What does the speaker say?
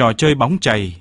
trò chơi bóng chày,